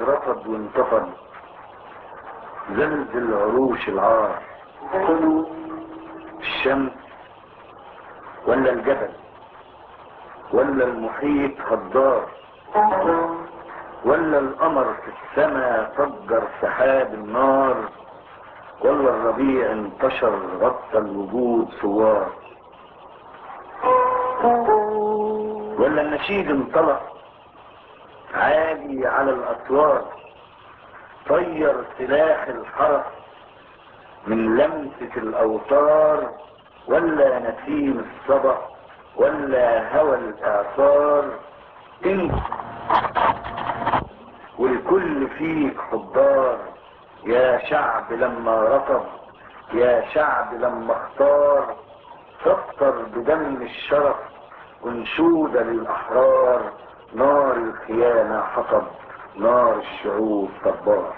رفض وانتفض. زلزل عروش العار. الشمس. ولا الجبل. ولا المحيط هدار ولا القمر في السماء فجر سحاب النار. ولا الربيع انتشر غطى الوجود ثوار ولا النشيد انطلق. عالي على الاسوار طير سلاح الحرس من لمسة الأوتار ولا نسيم الصبا ولا هوى الاعصار انت والكل فيك حضار يا شعب لما رفض يا شعب لما اختار. سطر بدم الشرف انشودة للأحرار. نار الخيانة حطب نار الشعوب صبار